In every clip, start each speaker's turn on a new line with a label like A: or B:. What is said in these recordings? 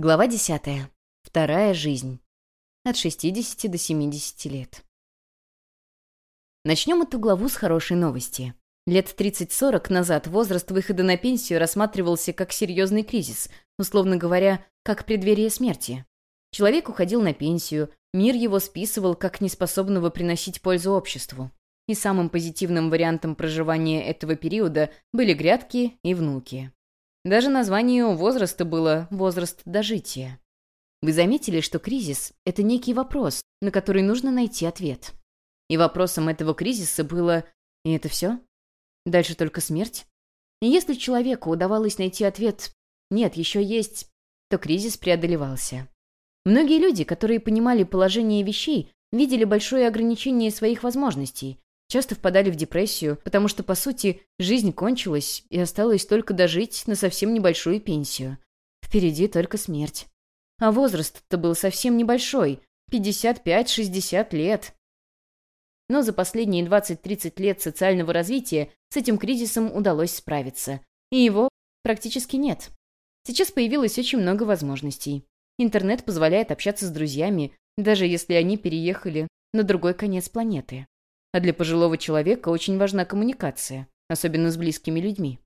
A: Глава 10. Вторая жизнь. От 60 до 70 лет. Начнем эту главу с хорошей новости. Лет 30-40 назад возраст выхода на пенсию рассматривался как серьезный кризис, условно говоря, как преддверие смерти. Человек уходил на пенсию, мир его списывал как неспособного приносить пользу обществу. И самым позитивным вариантом проживания этого периода были грядки и внуки. Даже название у возраста было «возраст дожития». Вы заметили, что кризис — это некий вопрос, на который нужно найти ответ. И вопросом этого кризиса было «И это все? Дальше только смерть?» И если человеку удавалось найти ответ «Нет, еще есть», то кризис преодолевался. Многие люди, которые понимали положение вещей, видели большое ограничение своих возможностей, часто впадали в депрессию, потому что, по сути, жизнь кончилась и осталось только дожить на совсем небольшую пенсию. Впереди только смерть. А возраст-то был совсем небольшой — 55-60 лет. Но за последние 20-30 лет социального развития с этим кризисом удалось справиться. И его практически нет. Сейчас появилось очень много возможностей. Интернет позволяет общаться с друзьями, даже если они переехали на другой конец планеты. А для пожилого человека очень важна коммуникация, особенно с близкими людьми.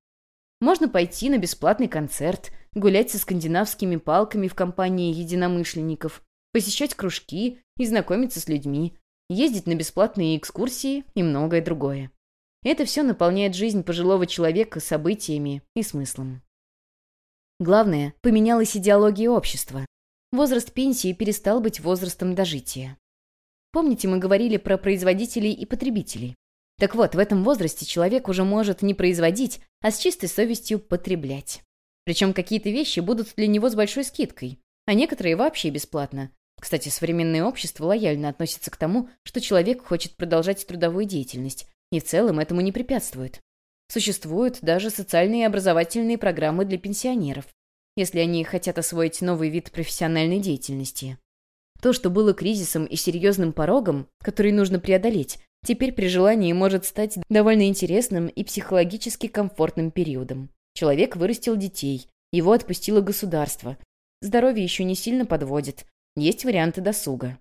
A: Можно пойти на бесплатный концерт, гулять со скандинавскими палками в компании единомышленников, посещать кружки и знакомиться с людьми, ездить на бесплатные экскурсии и многое другое. Это все наполняет жизнь пожилого человека событиями и смыслом. Главное, поменялась идеология общества. Возраст пенсии перестал быть возрастом дожития. Помните, мы говорили про производителей и потребителей? Так вот, в этом возрасте человек уже может не производить, а с чистой совестью потреблять. Причем какие-то вещи будут для него с большой скидкой, а некоторые вообще бесплатно. Кстати, современное общество лояльно относится к тому, что человек хочет продолжать трудовую деятельность, и в целом этому не препятствует. Существуют даже социальные и образовательные программы для пенсионеров, если они хотят освоить новый вид профессиональной деятельности. То, что было кризисом и серьезным порогом, который нужно преодолеть, теперь при желании может стать довольно интересным и психологически комфортным периодом. Человек вырастил детей, его отпустило государство. Здоровье еще не сильно подводит. Есть варианты досуга.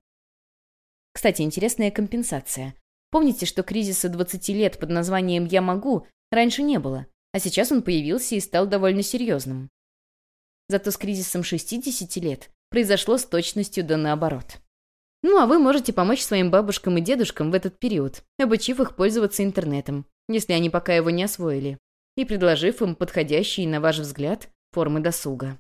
A: Кстати, интересная компенсация. Помните, что кризиса 20 лет под названием «Я могу» раньше не было, а сейчас он появился и стал довольно серьезным. Зато с кризисом 60 лет произошло с точностью да наоборот. Ну, а вы можете помочь своим бабушкам и дедушкам в этот период, обучив их пользоваться интернетом, если они пока его не освоили, и предложив им подходящие, на ваш взгляд, формы досуга.